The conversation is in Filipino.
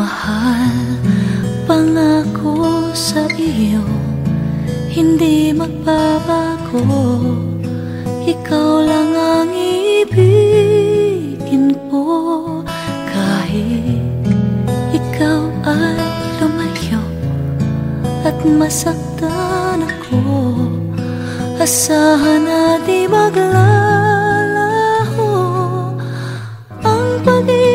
mahal Pangako sa iyo. Hindi magbabago Ikaw lang ang ibigin ko. Kahit ikaw ay lumayo At masaktan ako Asahan na di maglalaho Ang pag-ibig.